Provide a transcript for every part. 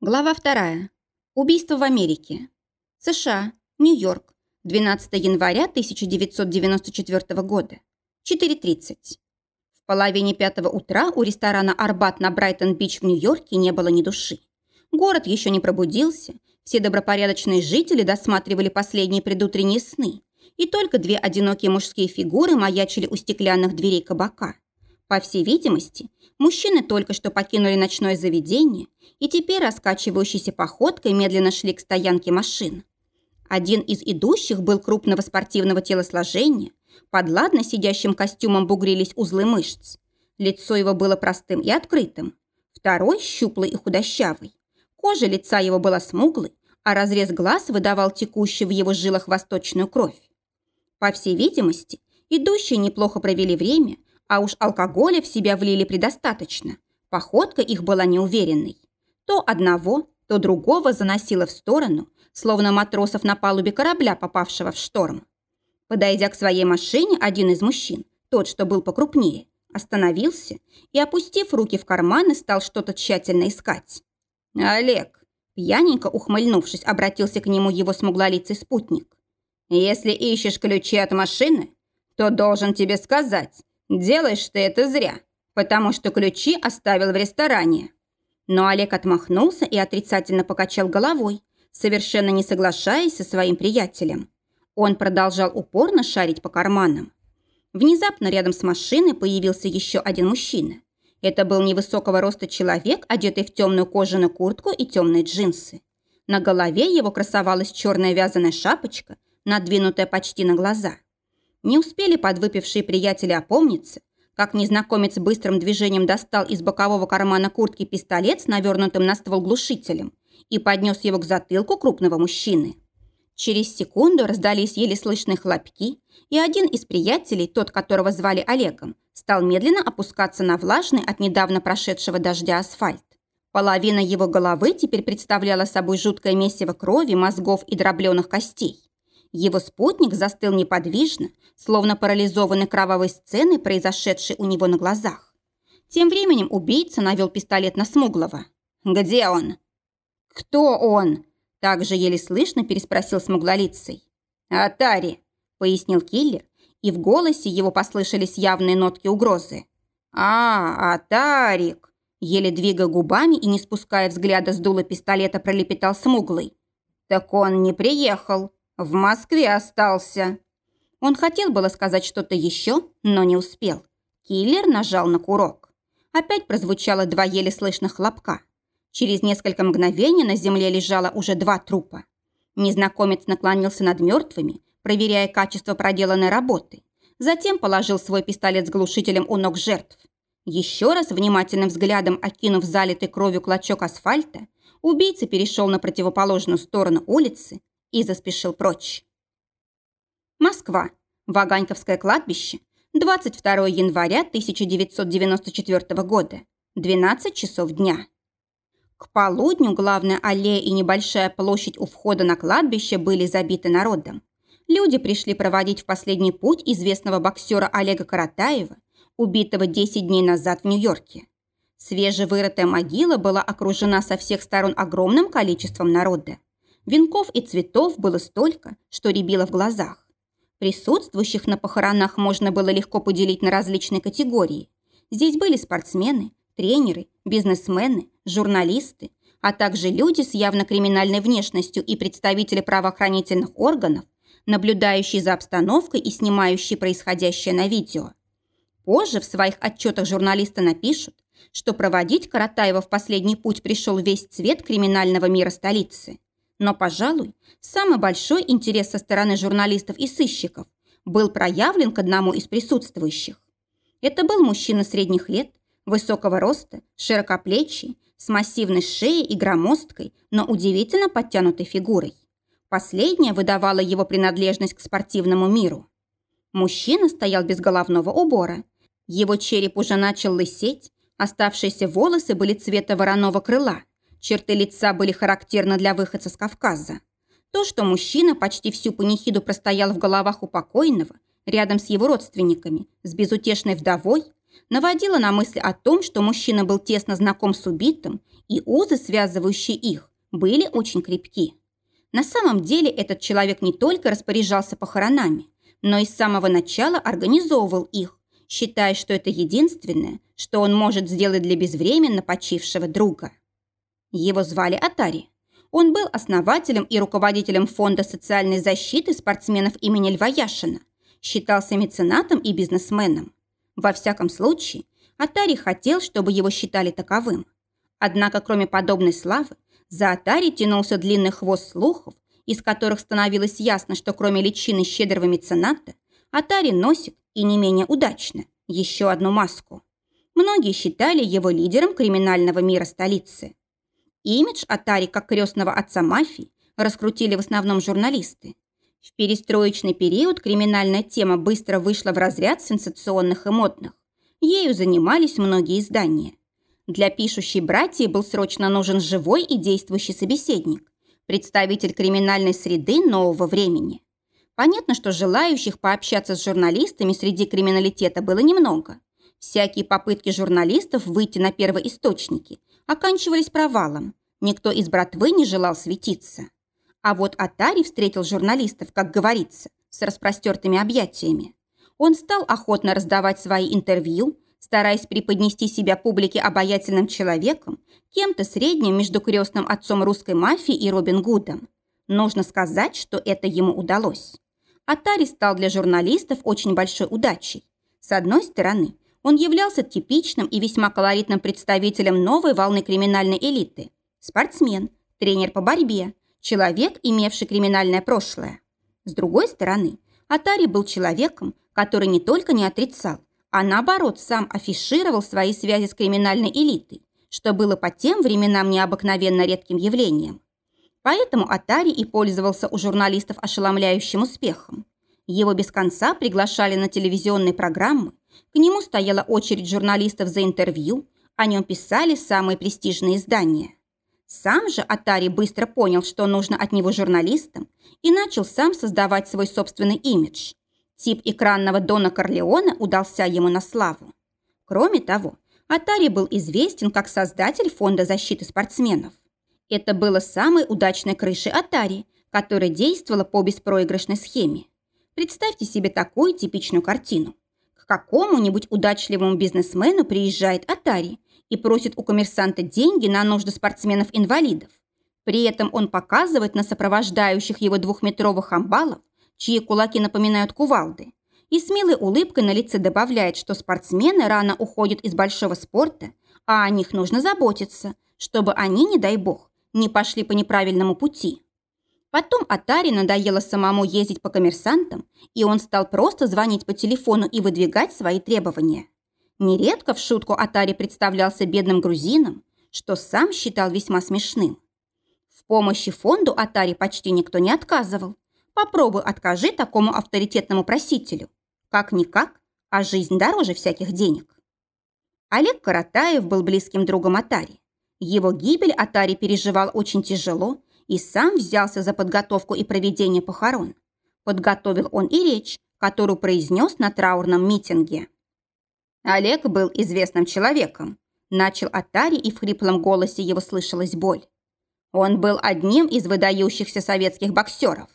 Глава вторая. Убийство в Америке. США. Нью-Йорк. 12 января 1994 года. 4.30. В половине пятого утра у ресторана «Арбат» на Брайтон-Бич в Нью-Йорке не было ни души. Город еще не пробудился, все добропорядочные жители досматривали последние предутренние сны, и только две одинокие мужские фигуры маячили у стеклянных дверей кабака. По всей видимости, мужчины только что покинули ночное заведение и теперь раскачивающейся походкой медленно шли к стоянке машин. Один из идущих был крупного спортивного телосложения, под ладно сидящим костюмом бугрились узлы мышц. Лицо его было простым и открытым. Второй – щуплый и худощавый. Кожа лица его была смуглой, а разрез глаз выдавал текущую в его жилах восточную кровь. По всей видимости, идущие неплохо провели время, а уж алкоголя в себя влили предостаточно. Походка их была неуверенной. То одного, то другого заносило в сторону, словно матросов на палубе корабля, попавшего в шторм. Подойдя к своей машине, один из мужчин, тот, что был покрупнее, остановился и, опустив руки в карманы, стал что-то тщательно искать. «Олег», пьяненько ухмыльнувшись, обратился к нему его смуглолицый спутник. «Если ищешь ключи от машины, то должен тебе сказать, Делаешь ты это зря, потому что ключи оставил в ресторане». Но Олег отмахнулся и отрицательно покачал головой, совершенно не соглашаясь со своим приятелем. Он продолжал упорно шарить по карманам. Внезапно рядом с машиной появился еще один мужчина. Это был невысокого роста человек, одетый в темную кожаную куртку и темные джинсы. На голове его красовалась черная вязаная шапочка, надвинутая почти на глаза. Не успели подвыпившие приятели опомниться, как незнакомец быстрым движением достал из бокового кармана куртки пистолет с навернутым на ствол глушителем и поднес его к затылку крупного мужчины. Через секунду раздались еле слышные хлопки, и один из приятелей, тот, которого звали Олегом, стал медленно опускаться на влажный от недавно прошедшего дождя асфальт. Половина его головы теперь представляла собой жуткое месиво крови, мозгов и дробленых костей. Его спутник застыл неподвижно, словно парализованный кровавой сценой, произошедшей у него на глазах. Тем временем убийца навел пистолет на Смуглого. «Где он?» «Кто он?» Также еле слышно переспросил Смуглолицей. «Атари», — пояснил киллер, и в голосе его послышались явные нотки угрозы. «А, Атарик!» Еле двигая губами и не спуская взгляда с дула пистолета, пролепетал Смуглый. «Так он не приехал. В Москве остался». Он хотел было сказать что-то еще, но не успел. Киллер нажал на курок. Опять прозвучало два еле слышных хлопка. Через несколько мгновений на земле лежало уже два трупа. Незнакомец наклонился над мертвыми, проверяя качество проделанной работы. Затем положил свой пистолет с глушителем у ног жертв. Еще раз внимательным взглядом окинув залитый кровью клочок асфальта, убийца перешел на противоположную сторону улицы и заспешил прочь. Москва. Ваганьковское кладбище. 22 января 1994 года. 12 часов дня. К полудню главная аллея и небольшая площадь у входа на кладбище были забиты народом. Люди пришли проводить в последний путь известного боксера Олега Каратаева, убитого 10 дней назад в Нью-Йорке. Свежевырытая могила была окружена со всех сторон огромным количеством народа. Венков и цветов было столько, что рябило в глазах. Присутствующих на похоронах можно было легко поделить на различные категории. Здесь были спортсмены, тренеры, бизнесмены, журналисты, а также люди с явно криминальной внешностью и представители правоохранительных органов, наблюдающие за обстановкой и снимающие происходящее на видео. Позже в своих отчетах журналисты напишут, что проводить Каратаева в последний путь пришел весь цвет криминального мира столицы. Но, пожалуй, самый большой интерес со стороны журналистов и сыщиков был проявлен к одному из присутствующих. Это был мужчина средних лет, высокого роста, широкоплечий, с массивной шеей и громоздкой, но удивительно подтянутой фигурой. Последняя выдавала его принадлежность к спортивному миру. Мужчина стоял без головного убора. Его череп уже начал лысеть, оставшиеся волосы были цвета вороного крыла, Черты лица были характерны для выходца с Кавказа. То, что мужчина почти всю панихиду простоял в головах у покойного, рядом с его родственниками, с безутешной вдовой, наводило на мысль о том, что мужчина был тесно знаком с убитым и узы, связывающие их, были очень крепки. На самом деле этот человек не только распоряжался похоронами, но и с самого начала организовывал их, считая, что это единственное, что он может сделать для безвременно почившего друга. Его звали Атари. Он был основателем и руководителем Фонда социальной защиты спортсменов имени Льва Яшина, считался меценатом и бизнесменом. Во всяком случае, Атари хотел, чтобы его считали таковым. Однако, кроме подобной славы, за Атари тянулся длинный хвост слухов, из которых становилось ясно, что кроме личины щедрого мецената, Атари носит, и не менее удачно, еще одну маску. Многие считали его лидером криминального мира столицы. Имидж Атари как крестного отца мафии раскрутили в основном журналисты. В перестроечный период криминальная тема быстро вышла в разряд сенсационных и модных. Ею занимались многие издания. Для пишущей братьи был срочно нужен живой и действующий собеседник, представитель криминальной среды нового времени. Понятно, что желающих пообщаться с журналистами среди криминалитета было немного. Всякие попытки журналистов выйти на первоисточники оканчивались провалом. Никто из братвы не желал светиться. А вот Атари встретил журналистов, как говорится, с распростертыми объятиями. Он стал охотно раздавать свои интервью, стараясь преподнести себя публике обаятельным человеком, кем-то средним между крестным отцом русской мафии и Робин Гудом. Нужно сказать, что это ему удалось. Атари стал для журналистов очень большой удачей. С одной стороны, он являлся типичным и весьма колоритным представителем новой волны криминальной элиты. Спортсмен, тренер по борьбе, человек, имевший криминальное прошлое. С другой стороны, Атари был человеком, который не только не отрицал, а наоборот сам афишировал свои связи с криминальной элитой, что было по тем временам необыкновенно редким явлением. Поэтому Атари и пользовался у журналистов ошеломляющим успехом. Его без конца приглашали на телевизионные программы, к нему стояла очередь журналистов за интервью, о нем писали самые престижные издания. Сам же Атари быстро понял, что нужно от него журналистам, и начал сам создавать свой собственный имидж. Тип экранного Дона Корлеона удался ему на славу. Кроме того, Атари был известен как создатель фонда защиты спортсменов. Это было самой удачной крышей Атари, которая действовала по беспроигрышной схеме. Представьте себе такую типичную картину. Какому-нибудь удачливому бизнесмену приезжает Атари и просит у коммерсанта деньги на нужды спортсменов-инвалидов. При этом он показывает на сопровождающих его двухметровых амбалов, чьи кулаки напоминают кувалды, и смелой улыбкой на лице добавляет, что спортсмены рано уходят из большого спорта, а о них нужно заботиться, чтобы они, не дай бог, не пошли по неправильному пути. Потом Атари надоело самому ездить по коммерсантам, и он стал просто звонить по телефону и выдвигать свои требования. Нередко в шутку Атари представлялся бедным грузином, что сам считал весьма смешным. В помощи фонду Атари почти никто не отказывал. Попробуй откажи такому авторитетному просителю. Как-никак, а жизнь дороже всяких денег. Олег Каратаев был близким другом Атари. Его гибель Атари переживал очень тяжело и сам взялся за подготовку и проведение похорон. Подготовил он и речь, которую произнес на траурном митинге. Олег был известным человеком. Начал Атари, и в хриплом голосе его слышалась боль. Он был одним из выдающихся советских боксеров.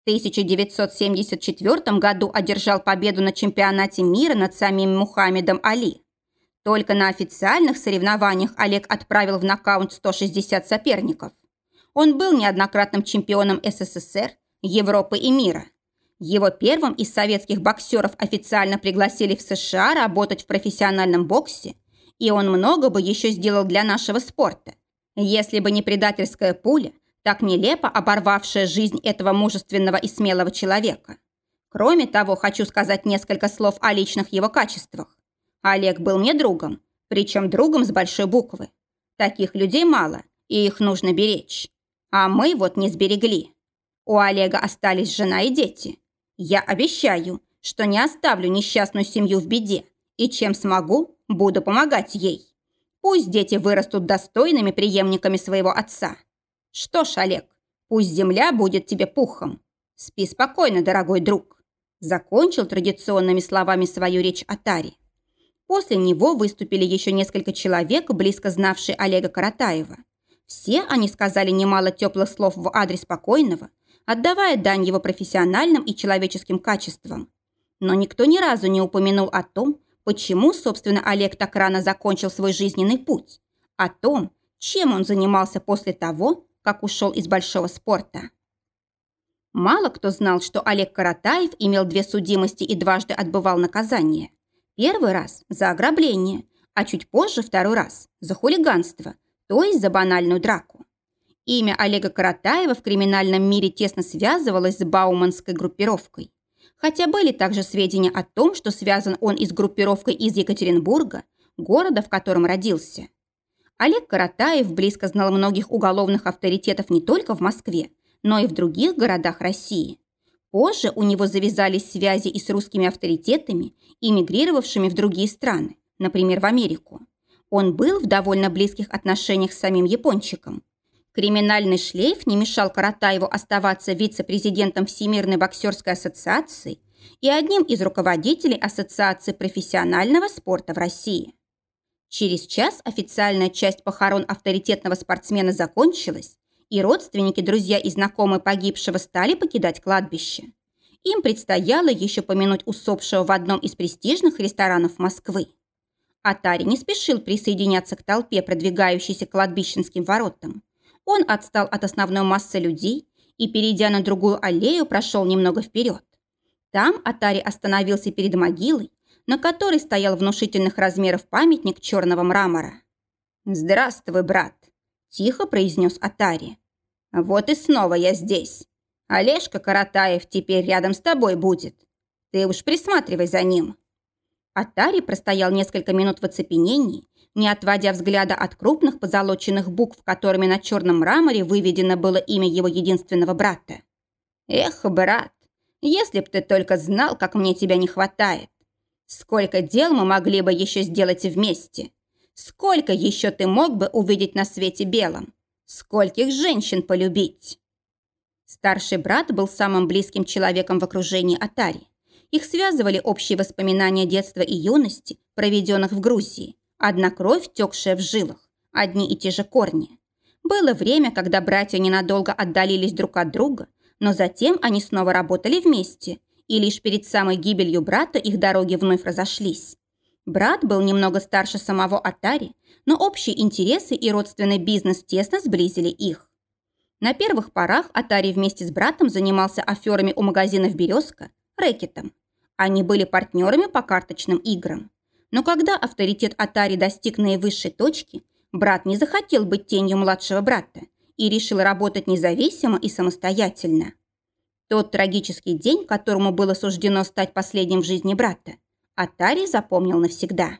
В 1974 году одержал победу на чемпионате мира над самим Мухаммедом Али. Только на официальных соревнованиях Олег отправил в нокаут 160 соперников. Он был неоднократным чемпионом СССР, Европы и мира. Его первым из советских боксеров официально пригласили в США работать в профессиональном боксе, и он много бы еще сделал для нашего спорта, если бы не предательская пуля, так нелепо оборвавшая жизнь этого мужественного и смелого человека. Кроме того, хочу сказать несколько слов о личных его качествах. Олег был мне другом, причем другом с большой буквы. Таких людей мало, и их нужно беречь. А мы вот не сберегли. У Олега остались жена и дети. Я обещаю, что не оставлю несчастную семью в беде, и чем смогу, буду помогать ей. Пусть дети вырастут достойными преемниками своего отца. Что ж, Олег, пусть земля будет тебе пухом. Спи спокойно, дорогой друг. Закончил традиционными словами свою речь Атари. После него выступили еще несколько человек, близко знавшие Олега Каратаева. Все они сказали немало теплых слов в адрес покойного, отдавая дань его профессиональным и человеческим качествам. Но никто ни разу не упомянул о том, почему, собственно, Олег так рано закончил свой жизненный путь, о том, чем он занимался после того, как ушел из большого спорта. Мало кто знал, что Олег Каратаев имел две судимости и дважды отбывал наказание. Первый раз за ограбление, а чуть позже второй раз за хулиганство, то есть за банальную драку. Имя Олега Каратаева в криминальном мире тесно связывалось с Бауманской группировкой. Хотя были также сведения о том, что связан он и с группировкой из Екатеринбурга, города, в котором родился. Олег Каратаев близко знал многих уголовных авторитетов не только в Москве, но и в других городах России. Позже у него завязались связи и с русскими авторитетами, эмигрировавшими в другие страны, например, в Америку. Он был в довольно близких отношениях с самим япончиком. Криминальный шлейф не мешал Каратаеву оставаться вице-президентом Всемирной боксерской ассоциации и одним из руководителей Ассоциации профессионального спорта в России. Через час официальная часть похорон авторитетного спортсмена закончилась, и родственники, друзья и знакомые погибшего стали покидать кладбище. Им предстояло еще помянуть усопшего в одном из престижных ресторанов Москвы. Атари не спешил присоединяться к толпе, продвигающейся к кладбищенским воротам. Он отстал от основной массы людей и, перейдя на другую аллею, прошел немного вперед. Там Атари остановился перед могилой, на которой стоял внушительных размеров памятник черного мрамора. «Здравствуй, брат!» Тихо произнес Атари. Вот и снова я здесь. Олежка Каратаев теперь рядом с тобой будет. Ты уж присматривай за ним. Атари простоял несколько минут в оцепенении, не отводя взгляда от крупных позолоченных букв, которыми на черном мраморе выведено было имя его единственного брата. «Эх, брат, если б ты только знал, как мне тебя не хватает. Сколько дел мы могли бы еще сделать вместе. Сколько еще ты мог бы увидеть на свете белом? Скольких женщин полюбить?» Старший брат был самым близким человеком в окружении Атари. Их связывали общие воспоминания детства и юности, проведенных в Грузии, одна кровь, текшая в жилах, одни и те же корни. Было время, когда братья ненадолго отдалились друг от друга, но затем они снова работали вместе, и лишь перед самой гибелью брата их дороги вновь разошлись. Брат был немного старше самого Атари, но общие интересы и родственный бизнес тесно сблизили их. На первых порах Атари вместе с братом занимался аферами у магазинов «Березка» рэкетом. Они были партнерами по карточным играм. Но когда авторитет Атари достиг наивысшей точки, брат не захотел быть тенью младшего брата и решил работать независимо и самостоятельно. Тот трагический день, которому было суждено стать последним в жизни брата, Атари запомнил навсегда.